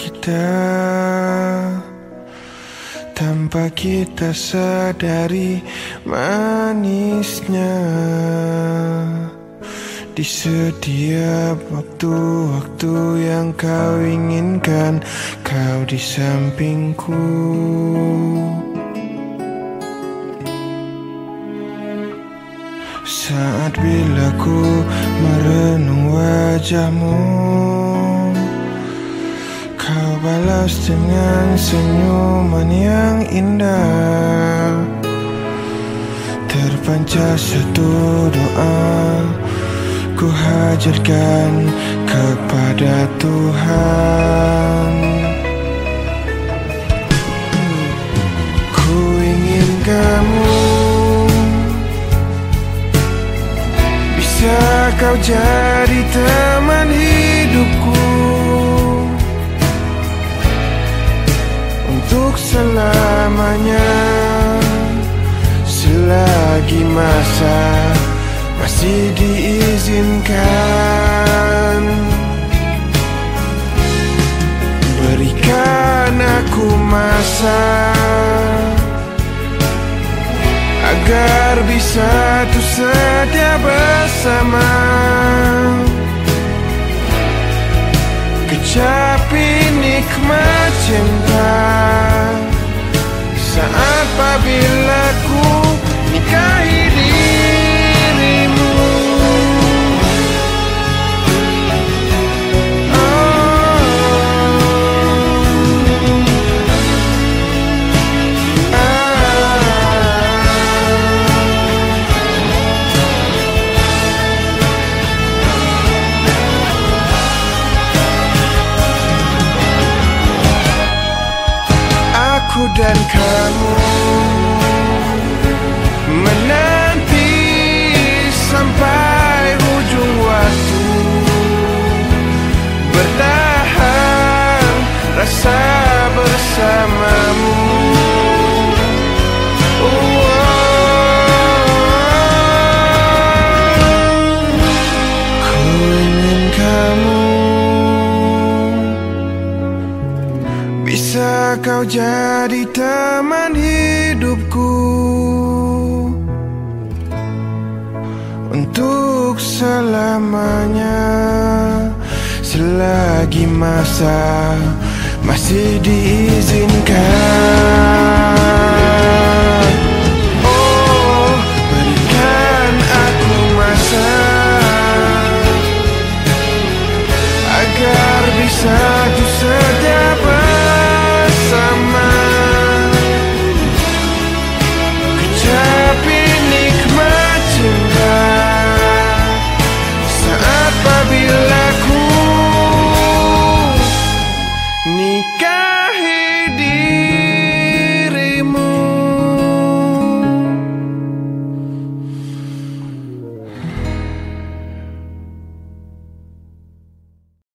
kita tanpa kita sadari manisnya. Di setiap waktu-waktu yang kau inginkan kau di sampingku. Saat bila ku merenung wajahmu Balas dengan senyuman yang indah. Terpancar satu doa. Ku hajarkan kepada Tuhan. Ku ingin kamu Bisa kau jadi teman hidupku selamanya Selagi masa masih diizinkan. Berikan aku masa Agar bisa tuh setia bersama. Kecapi nikmat cinta Saat apabila ku Aku dan kamu Menanti sampai ujung waktu. Bertahan rasa bersamamu kau jadi teman hidupku. Untuk selamanya Selagi masa masih diizinkan